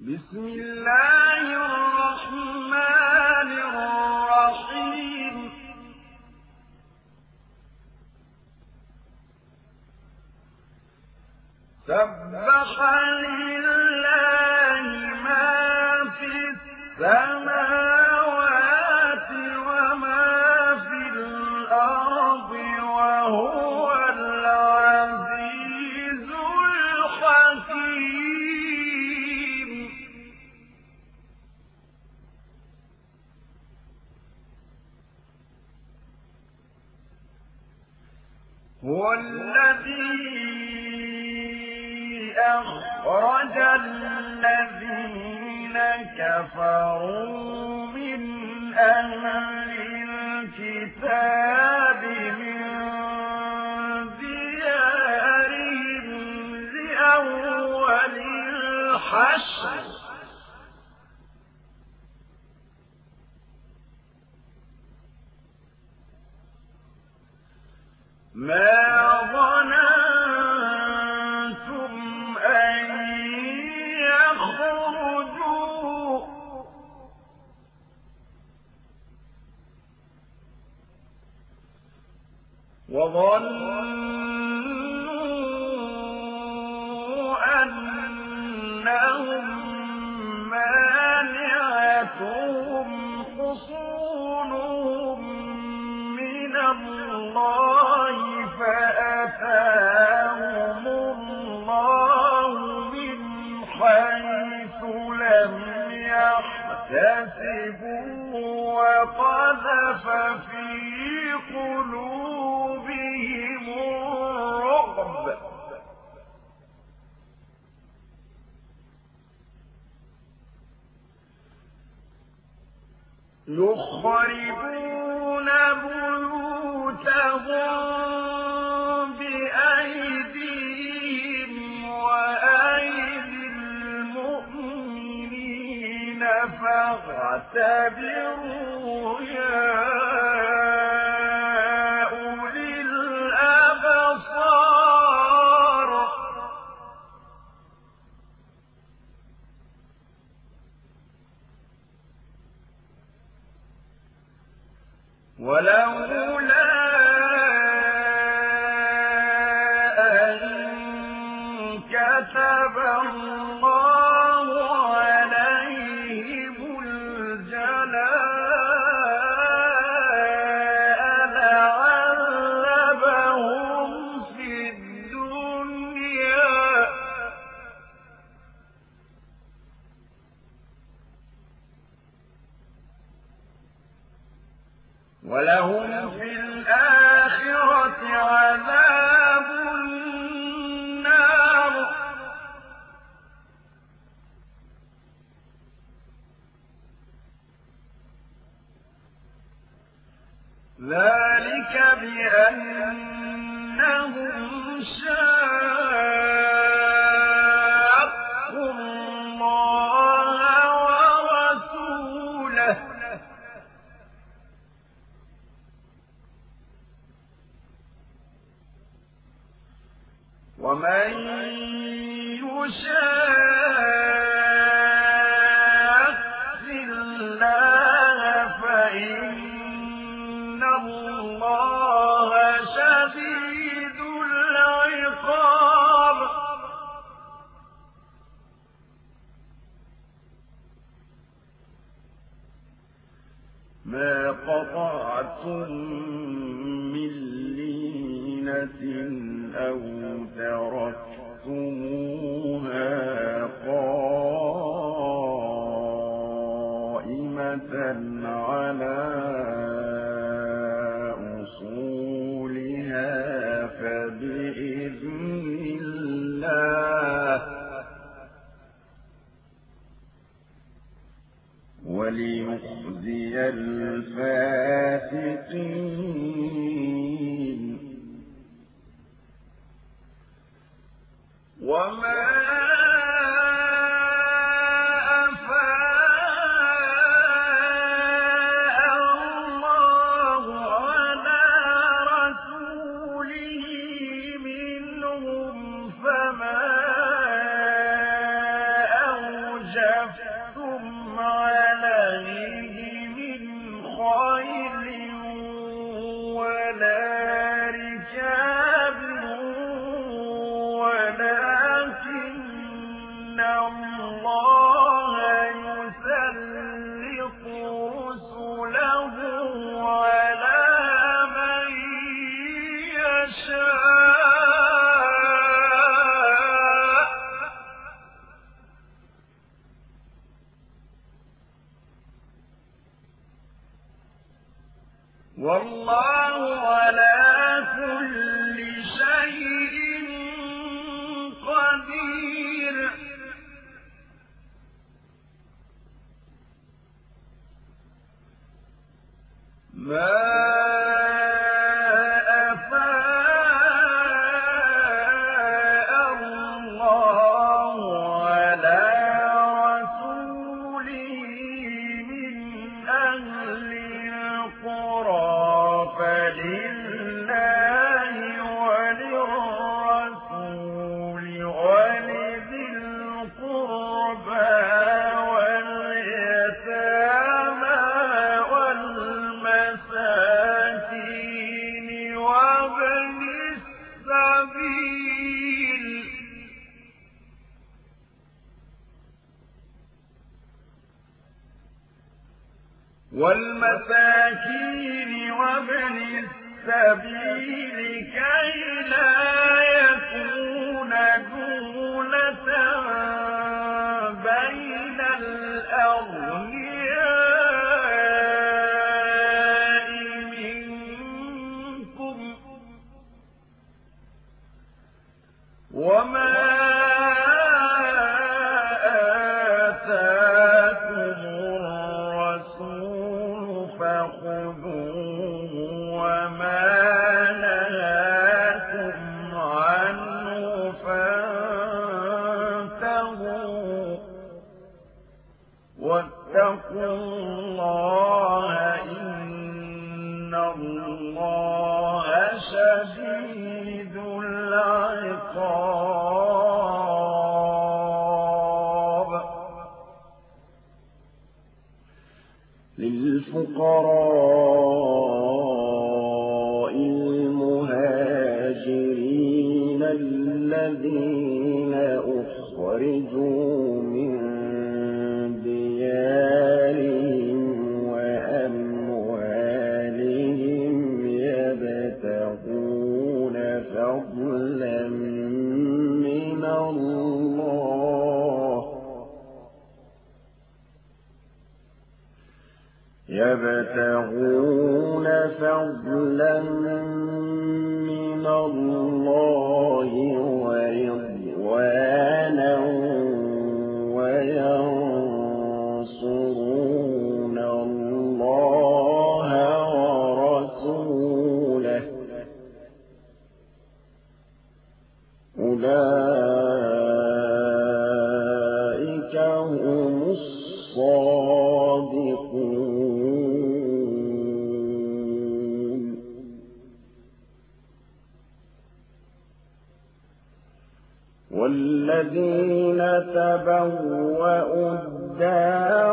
بسم الله الرحمن الرحيم. سبح لله ما في السماوات أخرج الذين كفروا من أهل الكتاب من ديارهم لأول الحشر. ما وظنوا أنهم مانعتهم حصونهم من الله فأتاهم الله من حيث لم يحتسبوا وقذف فاعتبروا يا ومن يشاق الله فإن الله شديد العقاب. ما قطعتم ما والمساكين وابن السبيل كي لا يكون دولة الله إن الله شديد العقاب. للفقراء يبتغون فضلا من الله ورضوانا وينصرون الله ورسوله. أولئك الذين تبوأوا الدار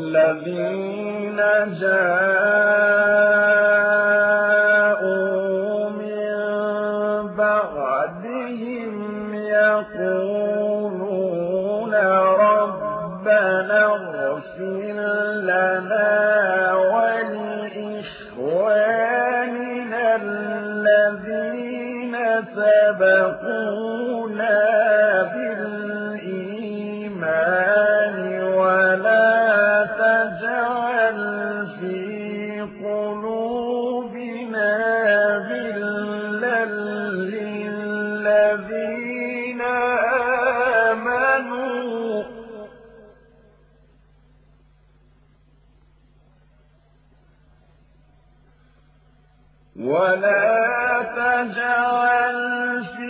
الذين جاءوا من بعدهم يقولون ربنا اغفر لنا ولإخواننا الذين سبقوا ولا تجعل في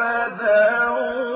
أبدا.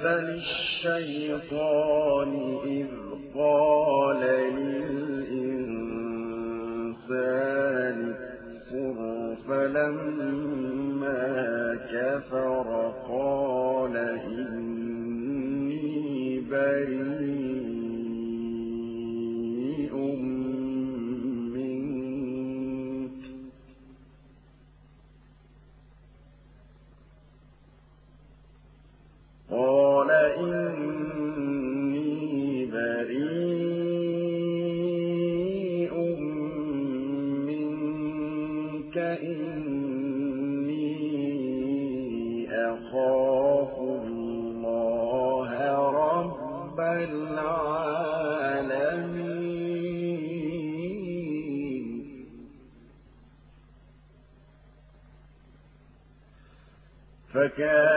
مثل الشيطان إذ قال للإنسان اكفر فلما كفر قال إني بريء Yeah,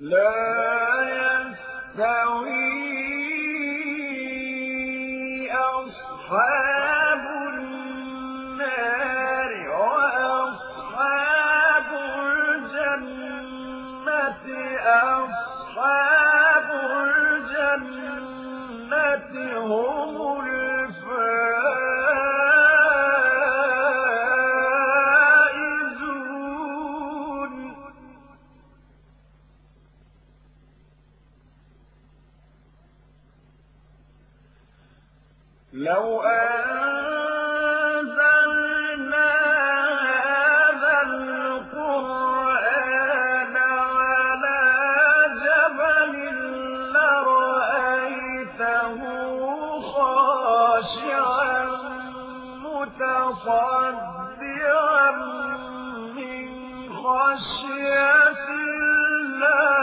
لا يستوي مصدعا من خشية الله.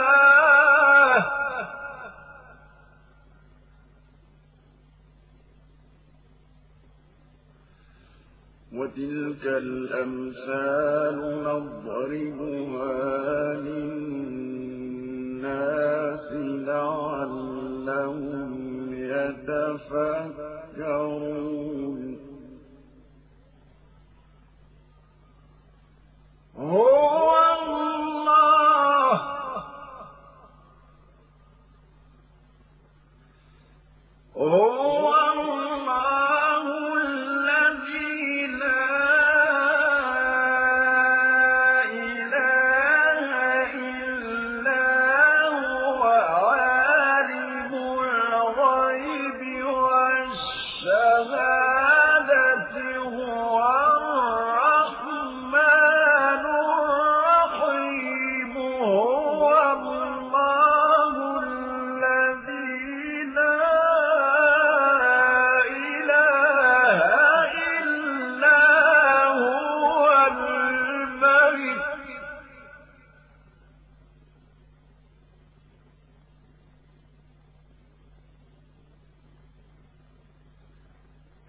وتلك الأمثال نضربها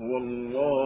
هو الله